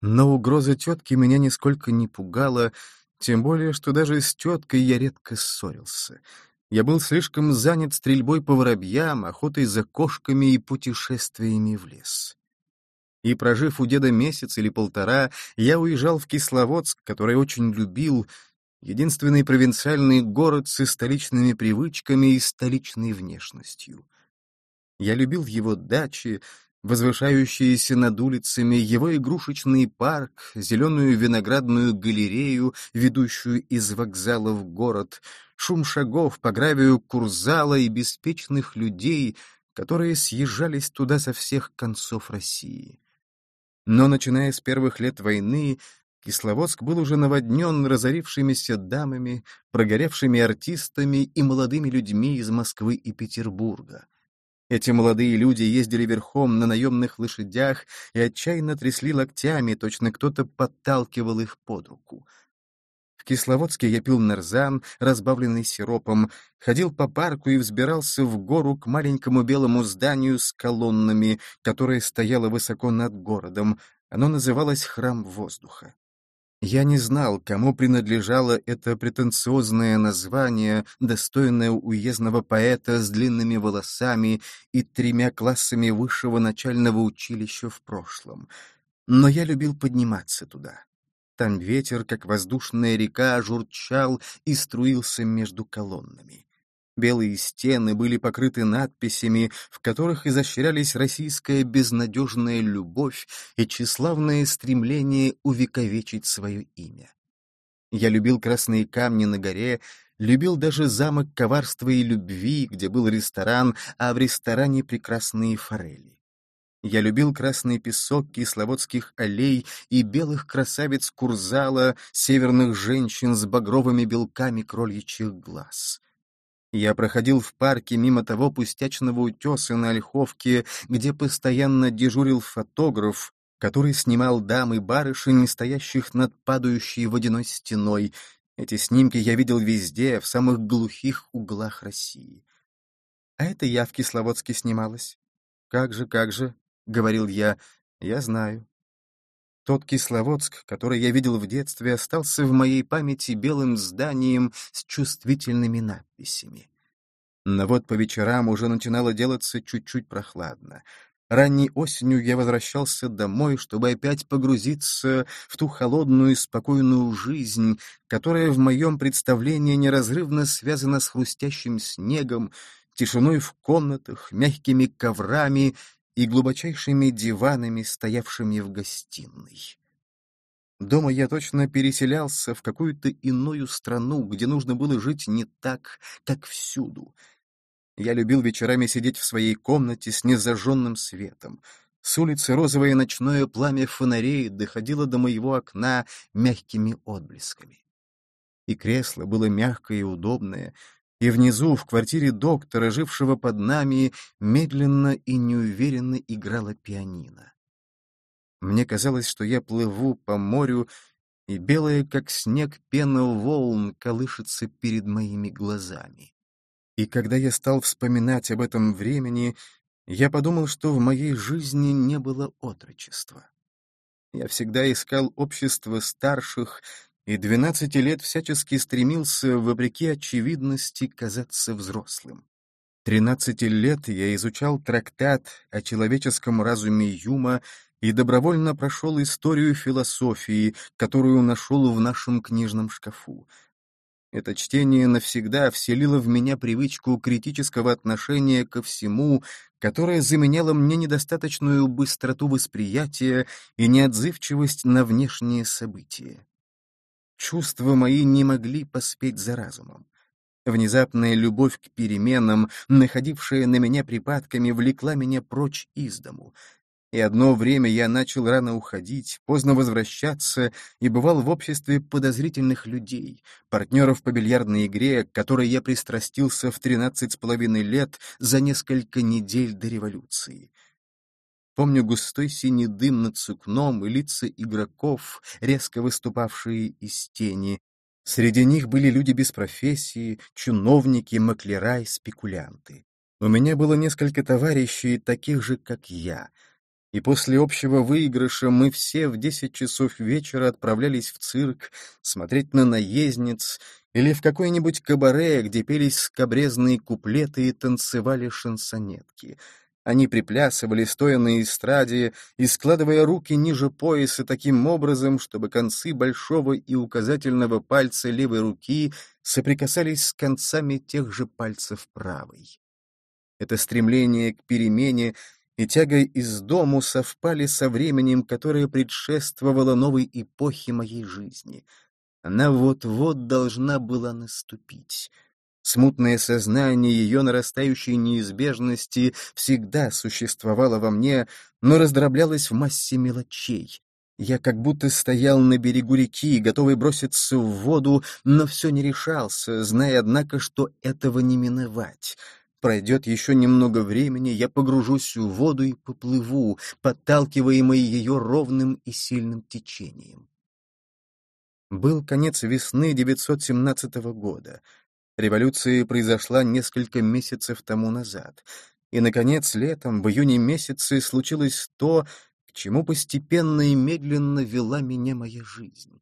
Но угроза тетки меня нисколько не пугала, тем более, что даже с теткой я редко ссорился. Я был слишком занят стрельбой по воробьям, охотой за кошками и путешествиями в лес. И, прожив у деда месяц или полтора, я уезжал в Кисловодск, который очень любил, единственный провинциальный город с столичными привычками и столичной внешностью. Я любил его дачи, возвышающиеся над улицами, его игрушечный парк, зеленую виноградную галерею, ведущую из вокзала в город, шум шагов по гравию курзала и беспечных людей, которые съезжались туда со всех концов России. Но, начиная с первых лет войны, Кисловодск был уже наводнен разорившимися дамами, прогоревшими артистами и молодыми людьми из Москвы и Петербурга. Эти молодые люди ездили верхом на наемных лошадях и отчаянно трясли локтями, точно кто-то подталкивал их под руку. В Кисловодске я пил нарзан, разбавленный сиропом, ходил по парку и взбирался в гору к маленькому белому зданию с колоннами, которое стояло высоко над городом. Оно называлось «Храм воздуха». Я не знал, кому принадлежало это претенциозное название, достойное уездного поэта с длинными волосами и тремя классами высшего начального училища в прошлом. Но я любил подниматься туда. Там ветер, как воздушная река, журчал и струился между колоннами. Белые стены были покрыты надписями, в которых изощрялись российская безнадежная любовь и тщеславное стремление увековечить свое имя. Я любил красные камни на горе, любил даже замок коварства и любви, где был ресторан, а в ресторане прекрасные форели. Я любил красный песок кисловодских аллей и белых красавиц Курзала, северных женщин с багровыми белками крольичьих глаз. Я проходил в парке мимо того пустячного утеса на Ольховке, где постоянно дежурил фотограф, который снимал дам и барышень, стоящих над падающей водяной стеной. Эти снимки я видел везде, в самых глухих углах России. А это я в Кисловодске снималась. «Как же, как же», — говорил я, — «я знаю». Тот Кисловодск, который я видел в детстве, остался в моей памяти белым зданием с чувствительными надписями. Но вот по вечерам уже начинало делаться чуть-чуть прохладно. Ранней осенью я возвращался домой, чтобы опять погрузиться в ту холодную и спокойную жизнь, которая в моем представлении неразрывно связана с хрустящим снегом, тишиной в комнатах, мягкими коврами и глубочайшими диванами, стоявшими в гостиной. Дома я точно переселялся в какую-то иную страну, где нужно было жить не так, как всюду. Я любил вечерами сидеть в своей комнате с незажженным светом. С улицы розовое ночное пламя фонарей доходило до моего окна мягкими отблесками. И кресло было мягкое и удобное, и внизу, в квартире доктора, жившего под нами, медленно и неуверенно играла пианино. Мне казалось, что я плыву по морю, и белая, как снег, пена волн колышется перед моими глазами. И когда я стал вспоминать об этом времени, я подумал, что в моей жизни не было отрочества. Я всегда искал общество старших, и двенадцати лет всячески стремился, вопреки очевидности, казаться взрослым. Тринадцати лет я изучал трактат о человеческом разуме Юма и добровольно прошел историю философии, которую нашел в нашем книжном шкафу. Это чтение навсегда вселило в меня привычку критического отношения ко всему, которое заменяло мне недостаточную быстроту восприятия и неотзывчивость на внешние события. Чувства мои не могли поспеть за разумом. Внезапная любовь к переменам, находившая на меня припадками, влекла меня прочь из дому. И одно время я начал рано уходить, поздно возвращаться и бывал в обществе подозрительных людей, партнеров по бильярдной игре, к которой я пристрастился в тринадцать с половиной лет за несколько недель до революции. Помню густой синий дым над сукном и лица игроков, резко выступавшие из тени. Среди них были люди без профессии, чиновники, маклера и спекулянты. У меня было несколько товарищей, таких же, как я. И после общего выигрыша мы все в десять часов вечера отправлялись в цирк смотреть на наездниц или в какой-нибудь кабаре, где пелись скобрезные куплеты и танцевали шансонетки — они приплясывали, стоя на эстраде и складывая руки ниже пояса таким образом, чтобы концы большого и указательного пальца левой руки соприкасались с концами тех же пальцев правой. Это стремление к перемене и тяга из дому совпали со временем, которое предшествовало новой эпохе моей жизни. Она вот-вот должна была наступить. Смутное сознание ее нарастающей неизбежности всегда существовало во мне, но раздроблялось в массе мелочей. Я как будто стоял на берегу реки, готовый броситься в воду, но все не решался, зная, однако, что этого не миновать. Пройдет еще немного времени, я погружусь в воду и поплыву, подталкиваемый ее ровным и сильным течением. Был конец весны 917 года. Революция произошла несколько месяцев тому назад. И, наконец, летом, в июне месяце, случилось то, к чему постепенно и медленно вела меня моя жизнь.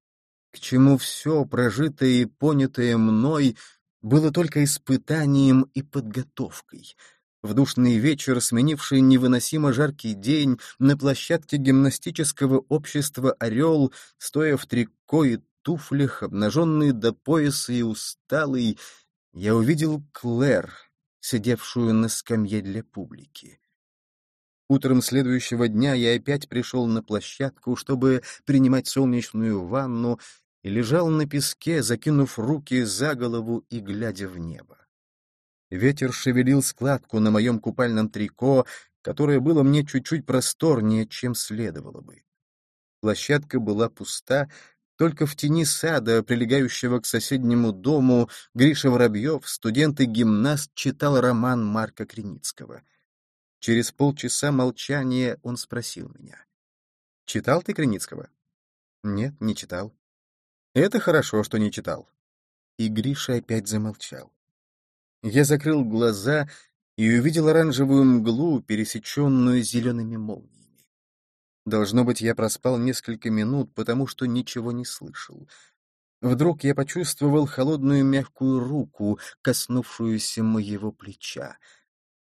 К чему все, прожитое и понятое мной, было только испытанием и подготовкой. В душный вечер, сменивший невыносимо жаркий день, на площадке гимнастического общества «Орел», стоя в трико и туфлях, обнаженный до пояса и усталый, я увидел Клэр, сидевшую на скамье для публики. Утром следующего дня я опять пришел на площадку, чтобы принимать солнечную ванну, и лежал на песке, закинув руки за голову и глядя в небо. Ветер шевелил складку на моем купальном трико, которое было мне чуть-чуть просторнее, чем следовало бы. Площадка была пуста, только в тени сада, прилегающего к соседнему дому, Гриша Воробьев, студент и гимнаст, читал роман Марка Креницкого. Через полчаса молчания он спросил меня. «Читал ты Креницкого?» «Нет, не читал». «Это хорошо, что не читал». И Гриша опять замолчал. Я закрыл глаза и увидел оранжевую мглу, пересеченную зелеными молниями. Должно быть, я проспал несколько минут, потому что ничего не слышал. Вдруг я почувствовал холодную мягкую руку, коснувшуюся моего плеча.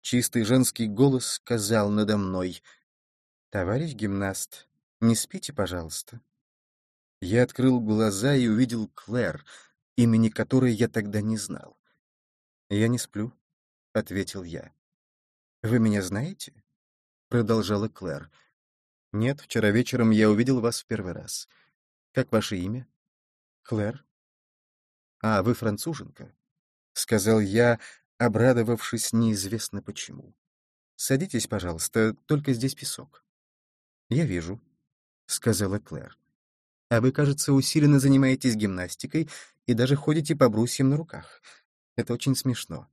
Чистый женский голос сказал надо мной, «Товарищ гимнаст, не спите, пожалуйста». Я открыл глаза и увидел Клэр, имени которой я тогда не знал. «Я не сплю», — ответил я. «Вы меня знаете?» — продолжала Клэр. «Нет, вчера вечером я увидел вас в первый раз. Как ваше имя?» «Клэр». «А, вы француженка?» — сказал я, обрадовавшись неизвестно почему. «Садитесь, пожалуйста, только здесь песок». «Я вижу», — сказала Клэр. «А вы, кажется, усиленно занимаетесь гимнастикой и даже ходите по брусьям на руках. Это очень смешно».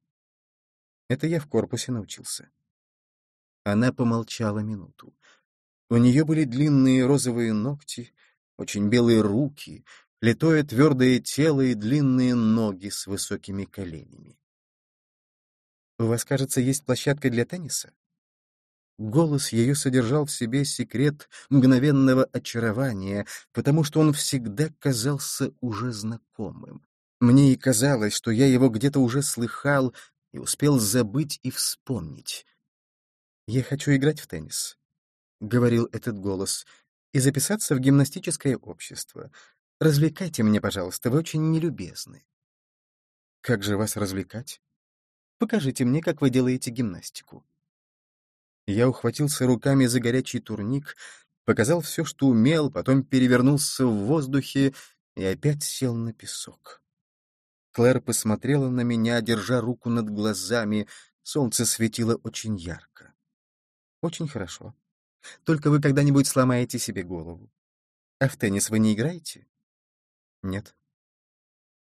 «Это я в корпусе научился». Она помолчала минуту. У нее были длинные розовые ногти, очень белые руки, литое твердое тело и длинные ноги с высокими коленями. «У вас, кажется, есть площадка для тенниса?» Голос ее содержал в себе секрет мгновенного очарования, потому что он всегда казался уже знакомым. Мне и казалось, что я его где-то уже слыхал и успел забыть и вспомнить. «Я хочу играть в теннис», — говорил этот голос, — «и записаться в гимнастическое общество. Развлекайте меня, пожалуйста, вы очень нелюбезны». «Как же вас развлекать?» «Покажите мне, как вы делаете гимнастику». Я ухватился руками за горячий турник, показал все, что умел, потом перевернулся в воздухе и опять сел на песок. Клэр посмотрела на меня, держа руку над глазами. Солнце светило очень ярко. «Очень хорошо. Только вы когда-нибудь сломаете себе голову. А в теннис вы не играете? Нет.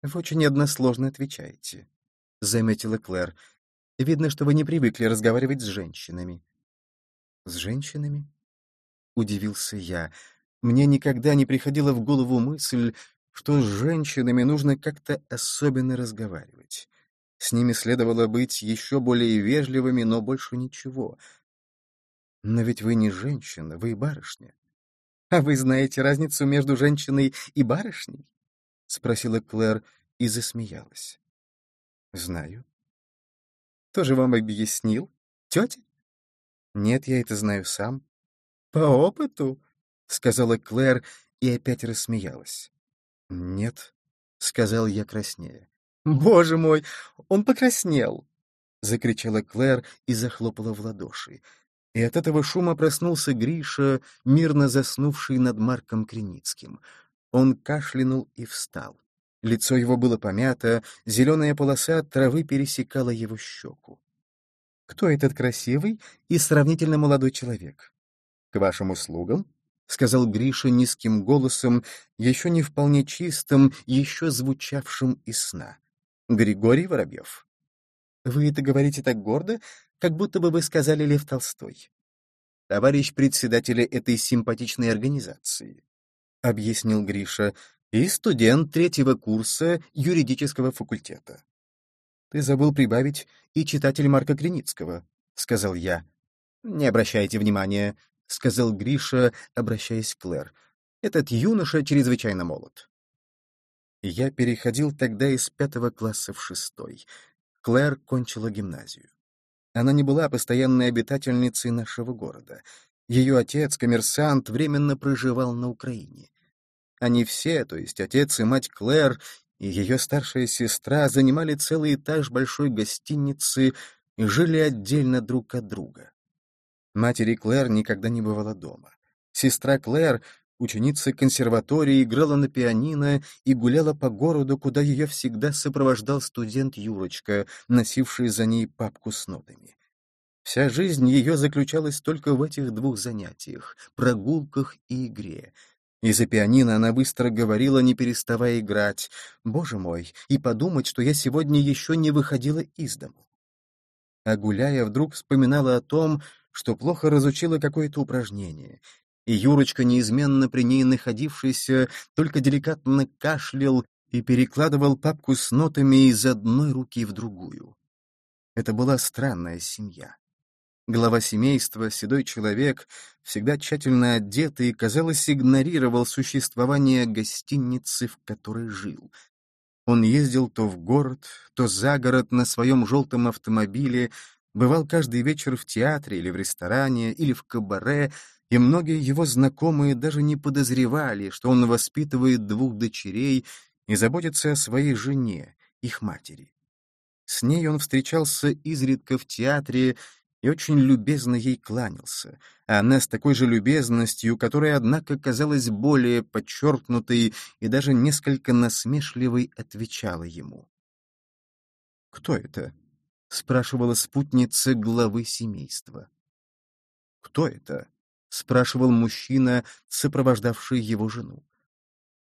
Вы очень односложно отвечаете, — заметила Клэр. Видно, что вы не привыкли разговаривать с женщинами. С женщинами? Удивился я. Мне никогда не приходила в голову мысль, что с женщинами нужно как-то особенно разговаривать. С ними следовало быть еще более вежливыми, но больше ничего — Но ведь вы не женщина, вы барышня. А вы знаете разницу между женщиной и барышней? Спросила Клэр и засмеялась. Знаю. Тоже вам объяснил? Тетя? Нет, я это знаю сам. По опыту? Сказала Клэр и опять рассмеялась. Нет, сказал я краснее. Боже мой, он покраснел! Закричала Клэр и захлопала в ладоши. И от этого шума проснулся Гриша, мирно заснувший над Марком Креницким. Он кашлянул и встал. Лицо его было помято, зеленая полоса от травы пересекала его щеку. «Кто этот красивый и сравнительно молодой человек?» «К вашим услугам?» — сказал Гриша низким голосом, еще не вполне чистым, еще звучавшим из сна. «Григорий Воробьев». «Вы это говорите так гордо, как будто бы вы сказали Лев Толстой». «Товарищ председателя этой симпатичной организации», — объяснил Гриша, и студент третьего курса юридического факультета. «Ты забыл прибавить и читатель Марка Креницкого», — сказал я. «Не обращайте внимания», — сказал Гриша, обращаясь к Клэр. «Этот юноша чрезвычайно молод». Я переходил тогда из пятого класса в шестой. Клэр кончила гимназию. Она не была постоянной обитательницей нашего города. Ее отец, коммерсант, временно проживал на Украине. Они все, то есть отец и мать Клэр и ее старшая сестра, занимали целый этаж большой гостиницы и жили отдельно друг от друга. Матери Клэр никогда не бывала дома. Сестра Клэр, ученица консерватории, играла на пианино и гуляла по городу, куда ее всегда сопровождал студент Юрочка, носивший за ней папку с нотами. Вся жизнь ее заключалась только в этих двух занятиях — прогулках и игре — из-за пианино она быстро говорила, не переставая играть. «Боже мой, и подумать, что я сегодня еще не выходила из дому». А гуляя, вдруг вспоминала о том, что плохо разучила какое-то упражнение, и Юрочка, неизменно при ней находившийся, только деликатно кашлял и перекладывал папку с нотами из одной руки в другую. Это была странная семья. Глава семейства, седой человек, всегда тщательно одетый, казалось, игнорировал существование гостиницы, в которой жил. Он ездил то в город, то за город на своем желтом автомобиле, бывал каждый вечер в театре или в ресторане, или в кабаре, и многие его знакомые даже не подозревали, что он воспитывает двух дочерей и заботится о своей жене, их матери. С ней он встречался изредка в театре и очень любезно ей кланялся, а она с такой же любезностью, которая, однако, казалась более подчеркнутой и даже несколько насмешливой, отвечала ему. «Кто это?» — спрашивала спутница главы семейства. «Кто это?» — спрашивал мужчина, сопровождавший его жену.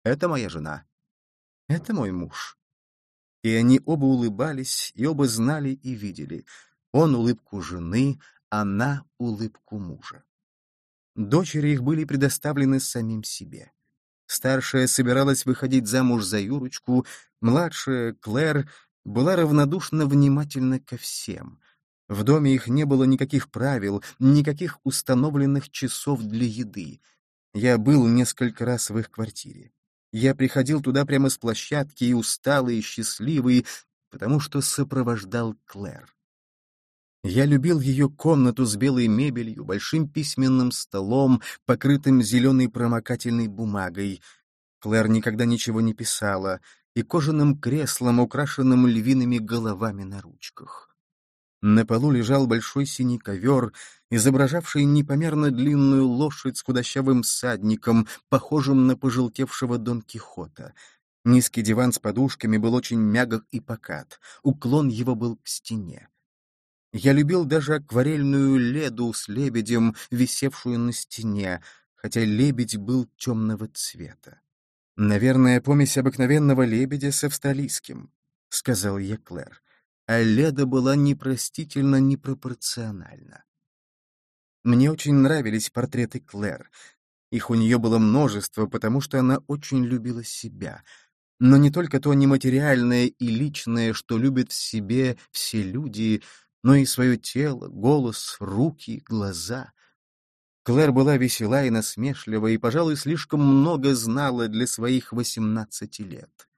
«Это моя жена. Это мой муж». И они оба улыбались, и оба знали и видели — он улыбку жены, она улыбку мужа. Дочери их были предоставлены самим себе. Старшая собиралась выходить замуж за Юрочку, младшая, Клэр, была равнодушно внимательна ко всем. В доме их не было никаких правил, никаких установленных часов для еды. Я был несколько раз в их квартире. Я приходил туда прямо с площадки и усталый, и счастливый, потому что сопровождал Клэр. Я любил ее комнату с белой мебелью, большим письменным столом, покрытым зеленой промокательной бумагой. Клэр никогда ничего не писала, и кожаным креслом, украшенным львиными головами на ручках. На полу лежал большой синий ковер, изображавший непомерно длинную лошадь с худощавым всадником, похожим на пожелтевшего Дон Кихота. Низкий диван с подушками был очень мягок и покат, уклон его был к стене. Я любил даже акварельную леду с лебедем, висевшую на стене, хотя лебедь был темного цвета. «Наверное, помесь обыкновенного лебедя с австралийским», — сказал я Клэр. А леда была непростительно непропорциональна. Мне очень нравились портреты Клэр. Их у нее было множество, потому что она очень любила себя. Но не только то нематериальное и личное, что любят в себе все люди, но и свое тело, голос, руки, глаза. Клэр была весела и насмешлива, и, пожалуй, слишком много знала для своих восемнадцати лет.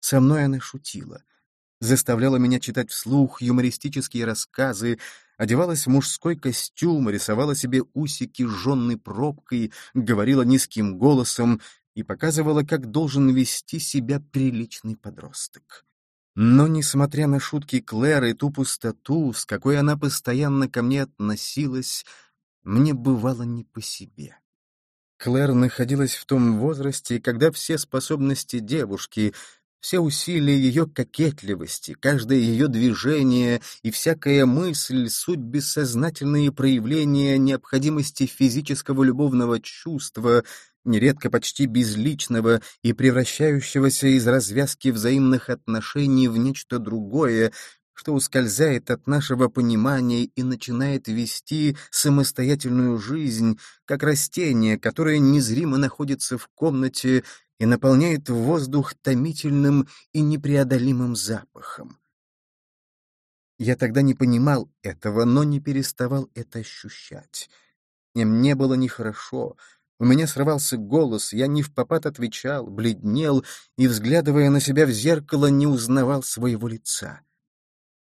Со мной она шутила, заставляла меня читать вслух юмористические рассказы, одевалась в мужской костюм, рисовала себе усики жженной пробкой, говорила низким голосом и показывала, как должен вести себя приличный подросток. Но, несмотря на шутки Клэр и ту пустоту, с какой она постоянно ко мне относилась, мне бывало не по себе. Клэр находилась в том возрасте, когда все способности девушки, все усилия ее кокетливости, каждое ее движение и всякая мысль — суть бессознательные проявления необходимости физического любовного чувства, нередко почти безличного и превращающегося из развязки взаимных отношений в нечто другое, что ускользает от нашего понимания и начинает вести самостоятельную жизнь, как растение, которое незримо находится в комнате и наполняет воздух томительным и непреодолимым запахом. Я тогда не понимал этого, но не переставал это ощущать. И мне было нехорошо, у меня срывался голос, я не в попад отвечал, бледнел и, взглядывая на себя в зеркало, не узнавал своего лица.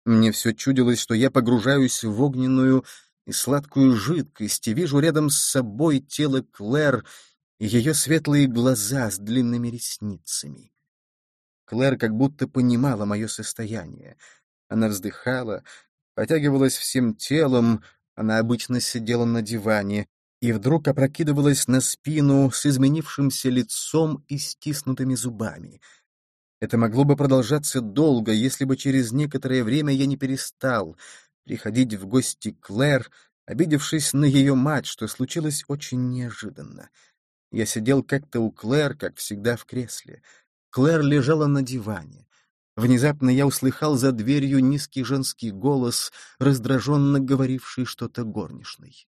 Мне все чудилось, что я погружаюсь в огненную и сладкую жидкость и вижу рядом с собой тело Клэр ее светлые глаза с длинными ресницами. Клэр как будто понимала мое состояние. Она вздыхала, потягивалась всем телом, она обычно сидела на диване, и вдруг опрокидывалась на спину с изменившимся лицом и стиснутыми зубами. Это могло бы продолжаться долго, если бы через некоторое время я не перестал приходить в гости Клэр, обидевшись на ее мать, что случилось очень неожиданно. Я сидел как-то у Клэр, как всегда, в кресле. Клэр лежала на диване. Внезапно я услыхал за дверью низкий женский голос, раздраженно говоривший что-то горничной.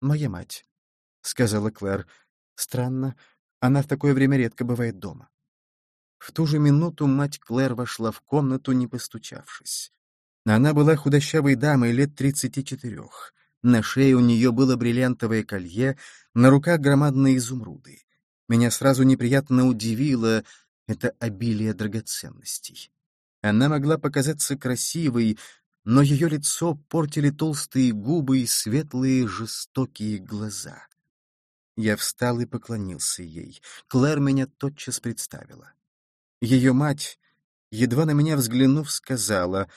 «Моя мать», — сказала Клэр. «Странно, она в такое время редко бывает дома». В ту же минуту мать Клэр вошла в комнату, не постучавшись. Она была худощавой дамой лет тридцати четырех. На шее у нее было бриллиантовое колье, на руках громадные изумруды. Меня сразу неприятно удивило это обилие драгоценностей. Она могла показаться красивой, но ее лицо портили толстые губы и светлые жестокие глаза. Я встал и поклонился ей. Клэр меня тотчас представила. Ее мать, едва на меня взглянув, сказала,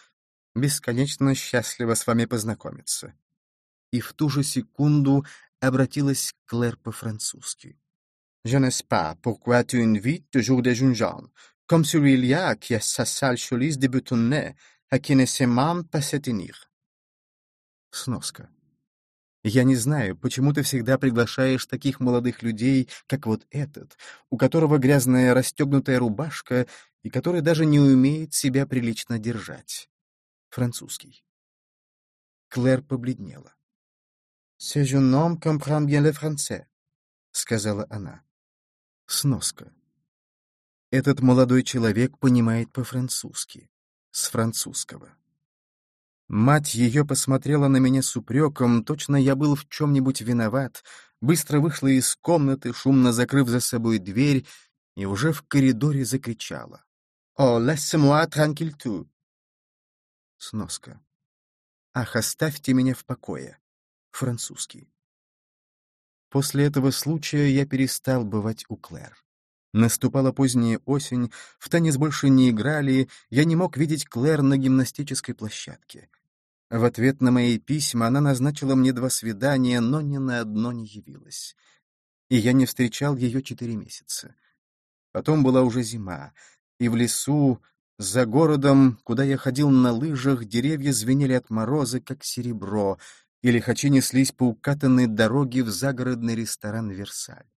«Бесконечно счастлива с вами познакомиться и в ту же секунду обратилась к Клэр по-французски. «Je ne sais pas pourquoi tu invites toujours des jeunes gens, comme celui-là qui a sa sale chemise de boutonnet, à qui ne sait même pas se tenir». Сноска. Я не знаю, почему ты всегда приглашаешь таких молодых людей, как вот этот, у которого грязная расстегнутая рубашка и который даже не умеет себя прилично держать. Французский. Клэр побледнела. «Ce jeune homme comprend bien le français», — сказала она. Сноска. Этот молодой человек понимает по-французски, с французского. Мать ее посмотрела на меня с упреком, точно я был в чем-нибудь виноват, быстро вышла из комнаты, шумно закрыв за собой дверь, и уже в коридоре закричала. «О, laisse-moi tranquille tout!» Сноска. «Ах, оставьте меня в покое!» Французский. После этого случая я перестал бывать у Клэр. Наступала поздняя осень, в танец больше не играли, я не мог видеть Клэр на гимнастической площадке. В ответ на мои письма она назначила мне два свидания, но ни на одно не явилась. И я не встречал ее четыре месяца. Потом была уже зима, и в лесу, за городом, куда я ходил на лыжах, деревья звенели от мороза, как серебро, и лихачи неслись по укатанной дороге в загородный ресторан «Версаль».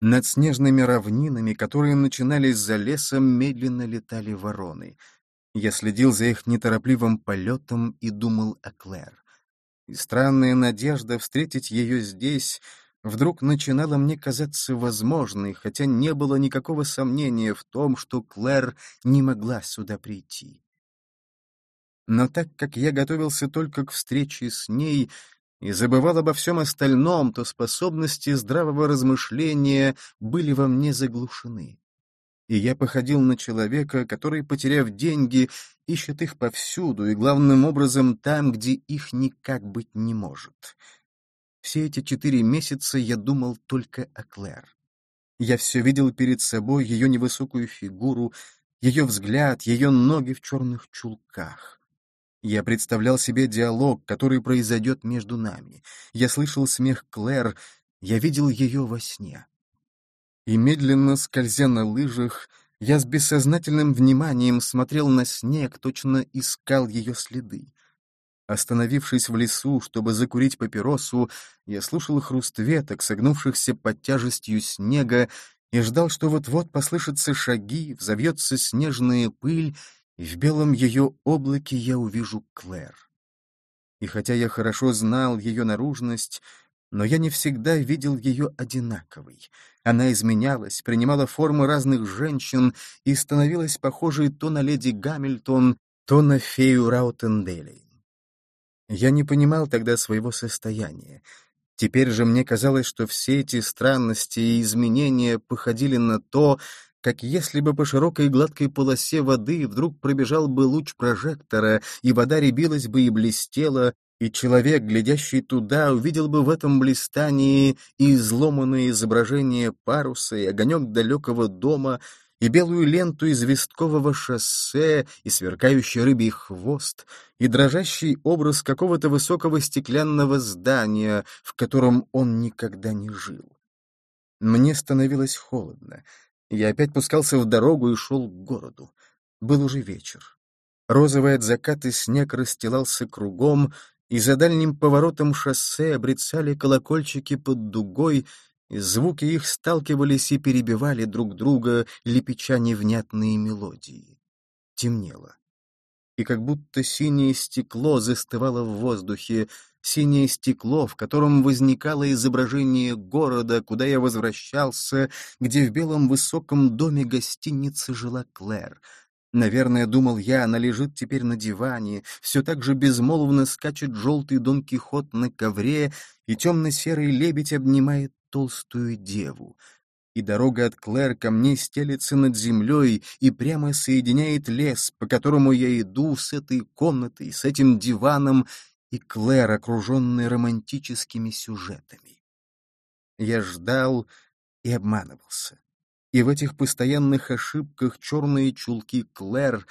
Над снежными равнинами, которые начинались за лесом, медленно летали вороны. Я следил за их неторопливым полетом и думал о Клэр. И странная надежда встретить ее здесь вдруг начинала мне казаться возможной, хотя не было никакого сомнения в том, что Клэр не могла сюда прийти. Но так как я готовился только к встрече с ней, и забывал обо всем остальном, то способности здравого размышления были во мне заглушены. И я походил на человека, который, потеряв деньги, ищет их повсюду и, главным образом, там, где их никак быть не может. Все эти четыре месяца я думал только о Клэр. Я все видел перед собой ее невысокую фигуру, ее взгляд, ее ноги в черных чулках. Я представлял себе диалог, который произойдет между нами. Я слышал смех Клэр, я видел ее во сне. И медленно, скользя на лыжах, я с бессознательным вниманием смотрел на снег, точно искал ее следы. Остановившись в лесу, чтобы закурить папиросу, я слушал хруст веток, согнувшихся под тяжестью снега, и ждал, что вот-вот послышатся шаги, взовьется снежная пыль, в белом ее облаке я увижу Клэр. И хотя я хорошо знал ее наружность, но я не всегда видел ее одинаковой. Она изменялась, принимала формы разных женщин и становилась похожей то на леди Гамильтон, то на фею Раутенделей. Я не понимал тогда своего состояния. Теперь же мне казалось, что все эти странности и изменения походили на то, как если бы по широкой гладкой полосе воды вдруг пробежал бы луч прожектора, и вода рябилась бы и блестела, и человек, глядящий туда, увидел бы в этом блистании и изломанное изображение паруса, и огонек далекого дома, и белую ленту известкового шоссе, и сверкающий рыбий хвост, и дрожащий образ какого-то высокого стеклянного здания, в котором он никогда не жил. Мне становилось холодно. Я опять пускался в дорогу и шел к городу. Был уже вечер. Розовый от заката снег расстилался кругом, и за дальним поворотом шоссе обрицали колокольчики под дугой, и звуки их сталкивались и перебивали друг друга, лепеча невнятные мелодии. Темнело. И как будто синее стекло застывало в воздухе, синее стекло, в котором возникало изображение города, куда я возвращался, где в белом высоком доме гостиницы жила Клэр. Наверное, думал я, она лежит теперь на диване, все так же безмолвно скачет желтый Дон Кихот на ковре, и темно-серый лебедь обнимает толстую деву. И дорога от Клэр ко мне стелется над землей и прямо соединяет лес, по которому я иду с этой комнатой, с этим диваном, и Клэр, окруженный романтическими сюжетами. Я ждал и обманывался. И в этих постоянных ошибках черные чулки Клэр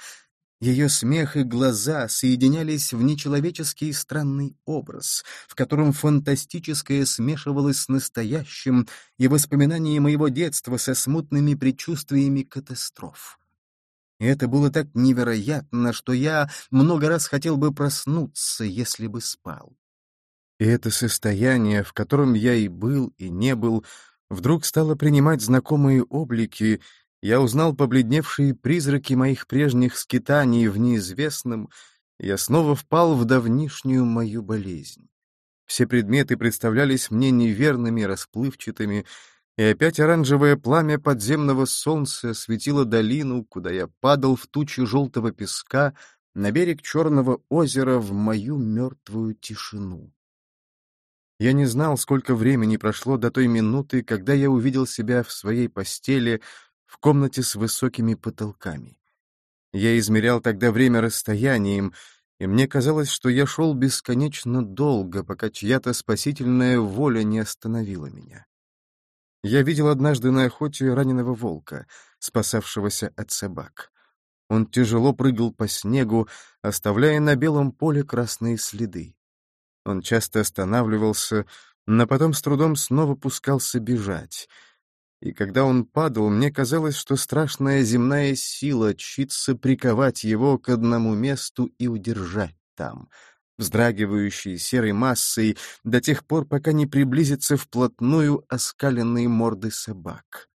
ее смех и глаза соединялись в нечеловеческий странный образ, в котором фантастическое смешивалось с настоящим и воспоминания моего детства со смутными предчувствиями катастроф. И это было так невероятно, что я много раз хотел бы проснуться, если бы спал. И это состояние, в котором я и был, и не был, вдруг стало принимать знакомые облики, я узнал побледневшие призраки моих прежних скитаний в неизвестном, я снова впал в давнишнюю мою болезнь. Все предметы представлялись мне неверными, расплывчатыми, и опять оранжевое пламя подземного солнца светило долину, куда я падал в тучи желтого песка, на берег черного озера в мою мертвую тишину. Я не знал, сколько времени прошло до той минуты, когда я увидел себя в своей постели, в комнате с высокими потолками. Я измерял тогда время расстоянием, и мне казалось, что я шел бесконечно долго, пока чья-то спасительная воля не остановила меня. Я видел однажды на охоте раненого волка, спасавшегося от собак. Он тяжело прыгал по снегу, оставляя на белом поле красные следы. Он часто останавливался, но потом с трудом снова пускался бежать — и когда он падал, мне казалось, что страшная земная сила чится приковать его к одному месту и удержать там, вздрагивающей серой массой, до тех пор, пока не приблизится вплотную оскаленные морды собак.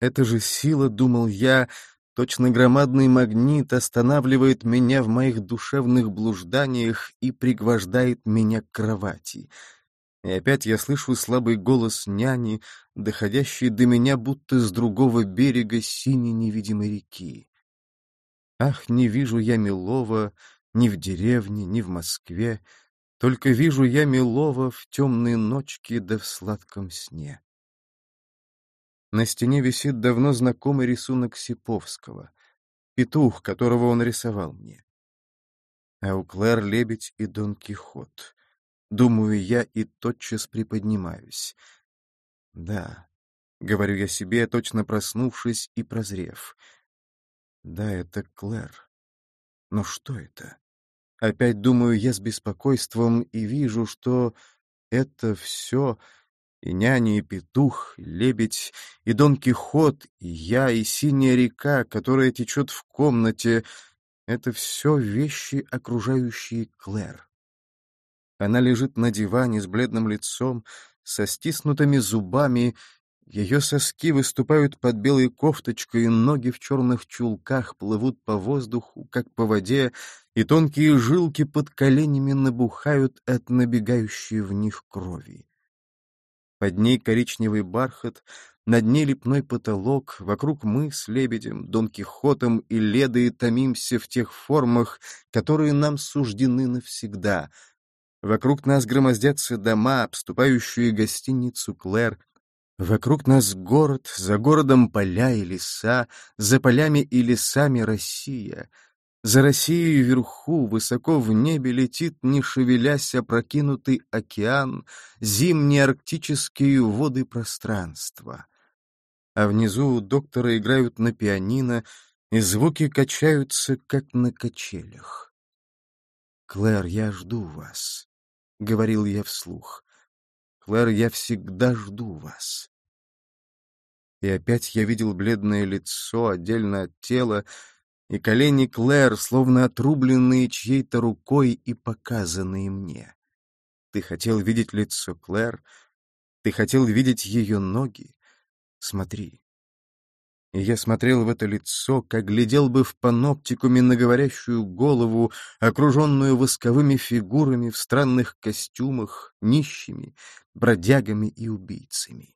Эта же сила, думал я, точно громадный магнит останавливает меня в моих душевных блужданиях и пригвождает меня к кровати — и опять я слышу слабый голос няни, доходящий до меня будто с другого берега синей невидимой реки. Ах, не вижу я милого, ни в деревне, ни в Москве, только вижу я милого в темные ночки да в сладком сне. На стене висит давно знакомый рисунок Сиповского, петух, которого он рисовал мне. А у Клэр лебедь и Дон Кихот. Думаю я и тотчас приподнимаюсь. Да, говорю я себе, точно проснувшись и прозрев. Да, это Клэр. Но что это? Опять думаю я с беспокойством и вижу, что это все и няня, и петух, и лебедь, и Дон Кихот, и я, и синяя река, которая течет в комнате — это все вещи, окружающие Клэр. Она лежит на диване с бледным лицом, со стиснутыми зубами, ее соски выступают под белой кофточкой, и ноги в черных чулках плывут по воздуху, как по воде, и тонкие жилки под коленями набухают от набегающей в них крови. Под ней коричневый бархат, над ней лепной потолок, вокруг мы с лебедем, Дон Кихотом и Ледой томимся в тех формах, которые нам суждены навсегда. Вокруг нас громоздятся дома, обступающие гостиницу Клэр, Вокруг нас город, за городом поля и леса, за полями и лесами Россия — за Россией вверху, высоко в небе летит, не шевелясь, опрокинутый океан, зимние арктические воды пространства. А внизу у доктора играют на пианино, и звуки качаются, как на качелях. «Клэр, я жду вас», — говорил я вслух. «Клэр, я всегда жду вас». И опять я видел бледное лицо, отдельно от тела, и колени Клэр, словно отрубленные чьей-то рукой и показанные мне. Ты хотел видеть лицо Клэр, ты хотел видеть ее ноги. Смотри. Я смотрел в это лицо, как глядел бы в паноптикуме на говорящую голову, окруженную восковыми фигурами в странных костюмах, нищими, бродягами и убийцами.